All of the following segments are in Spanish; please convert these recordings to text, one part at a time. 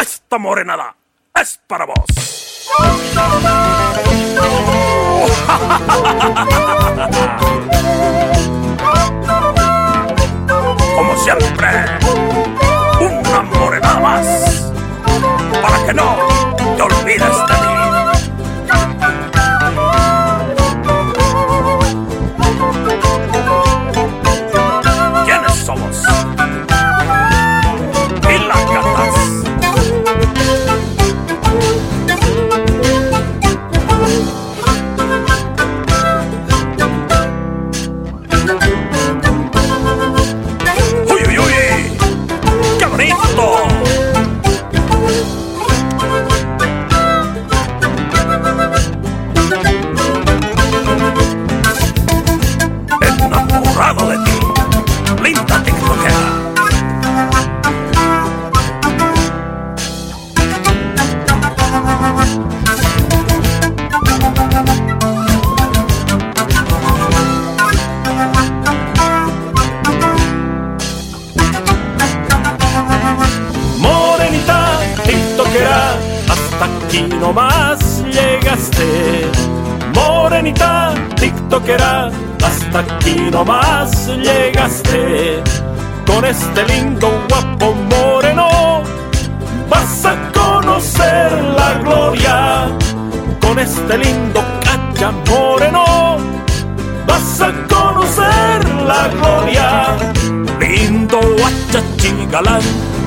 Esta morenada es para vos. aquí nomás llegaste. Morenita, tiktokera, hasta aquí nomás llegaste. Con este lindo guapo moreno vas a conocer la gloria. Con este lindo cacha moreno vas a conocer la gloria. Lindo guachachi galán,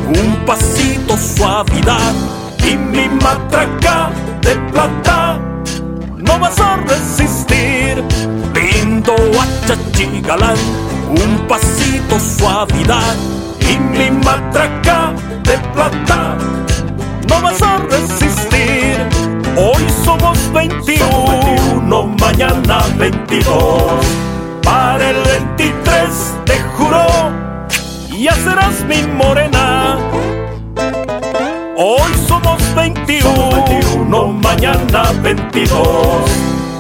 un pasito suavidad y mi matraca de plata. No vas a resistir, lindo guachachi galán, un pasito suavidad y mi matraca de plata. No vas a resistir, hoy somos 21, mañana 22. Para el 23 te juro, ya serás mi morena. Hoy somos 21, mañana 22.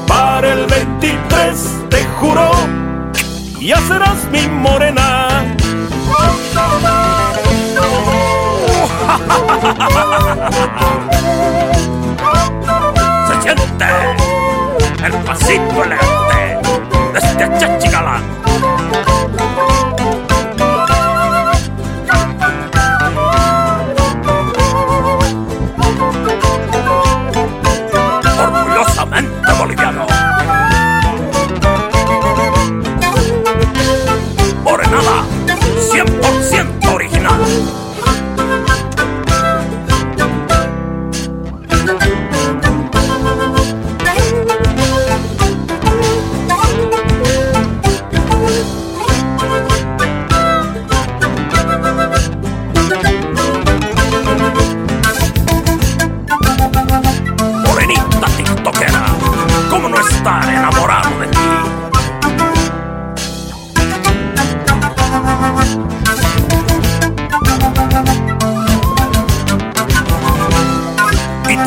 Para el 23 te juro, ya serás mi morena.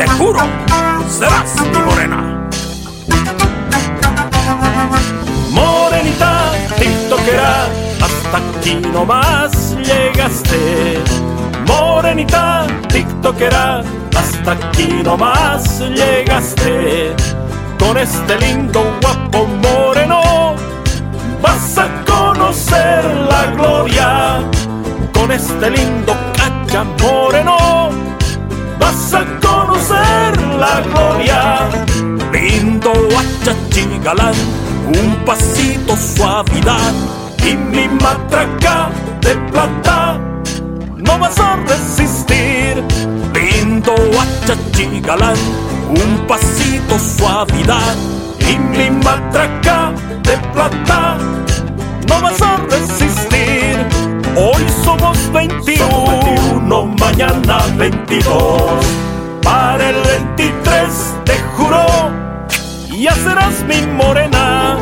te juro, serás mi morena. Morenita, tiktokera, hasta aquí nomás llegaste. Morenita, tiktokera, hasta aquí nomás llegaste. Con este lindo guapo moreno vas a conocer la gloria. Con este lindo cacha un pasito suavidad. y mi matraca de plata. No vas a resistir, Lindo guachachi galán, un pasito suavidad. y mi matraca de plata. No vas a resistir. Hoy somos 21, mañana 22. Ya serás mi morena.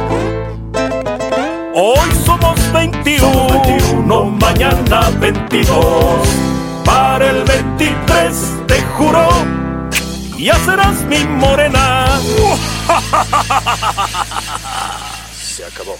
Hoy somos 21, mañana 22. Para el 23 te juro, ya serás mi morena. Se acabó.